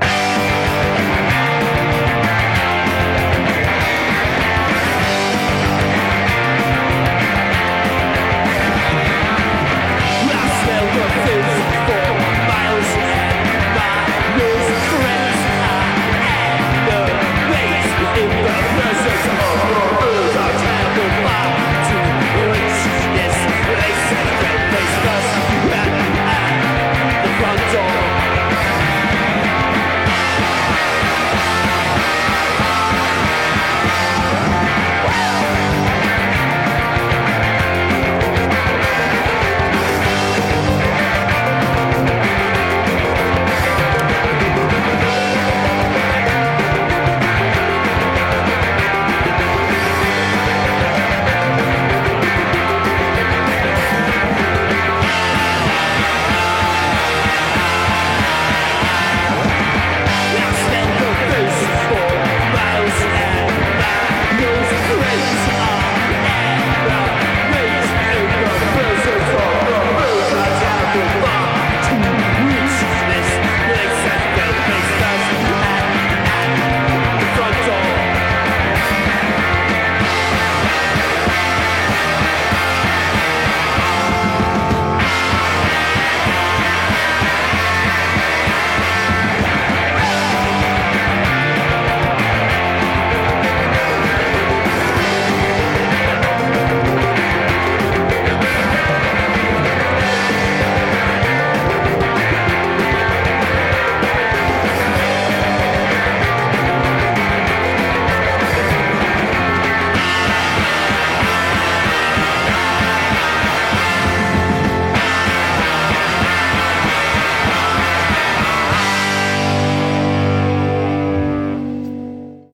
Bye.